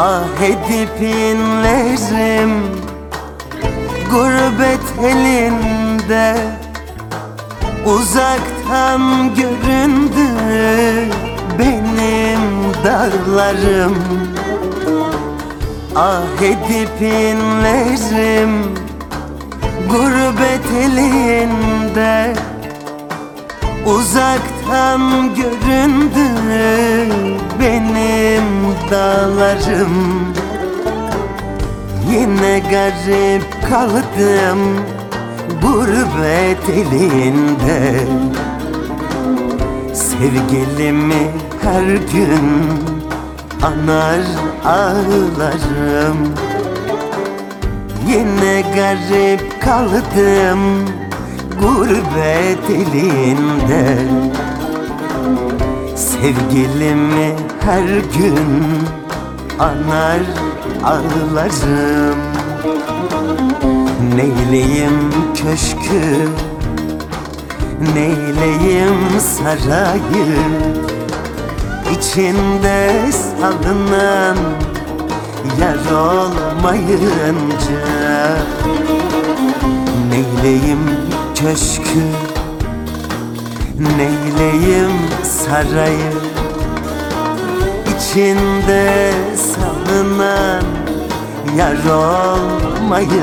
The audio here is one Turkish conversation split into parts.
Ah edip inlerim Gurbet elinde. Uzaktan göründü Benim dağlarım. Ah edip inlerim Gurbet elinde. Uzaktan göründü benim dağlarım. Yine garip kaldım gurbet elinde. Sevgilimi her gün anar ağlarım. Yine garip kaldım gurbet elinde Sevgilimi her gün anar ağlarım. Neyleyim köşkü Neyleyim sarayı? İçinde salınan Yar olmayınca Neyleyim köşkü Neyleyim sarayı? İçinde salınan Yar olmayınca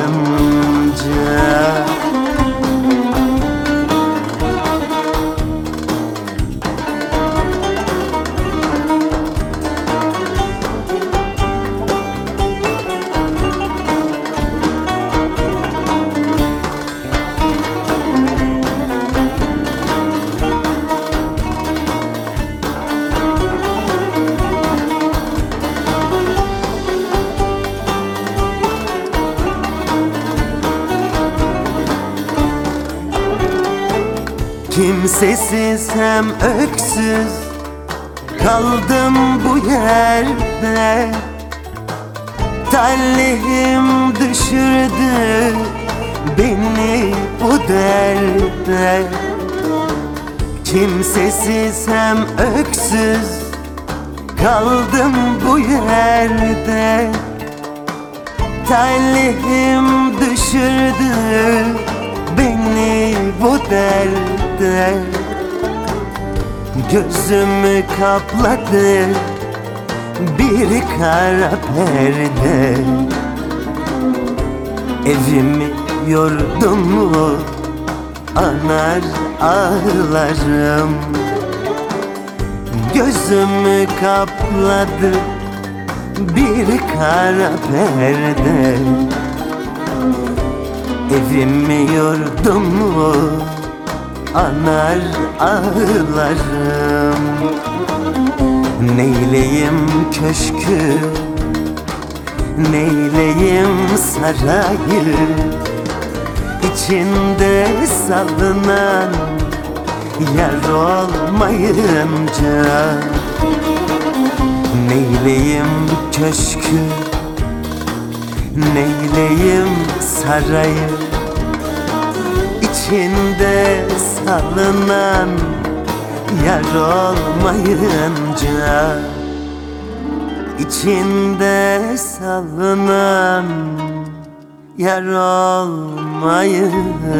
Kimsesiz hem öksüz Kaldım bu yerde. Talihim düşürdü Beni bu derde. Kimsesiz hem öksüz Kaldım bu yerde. Talihim düşürdü beni bu derde Gözümü kapladı. Bir kara perde. Evimi yurdumu anar ağlarım. Gözümü kapladı. Bir kara perde. Evimi yurdumu anar ağlarım. Neyleyim köşkü? Neyleyim sarayı? İçinde salınan Yar olmayınca? Neyleyim köşkü? Neyleyim sarayı İçinde salınan Yar olmayınca İçinde salınan Yar olmayınca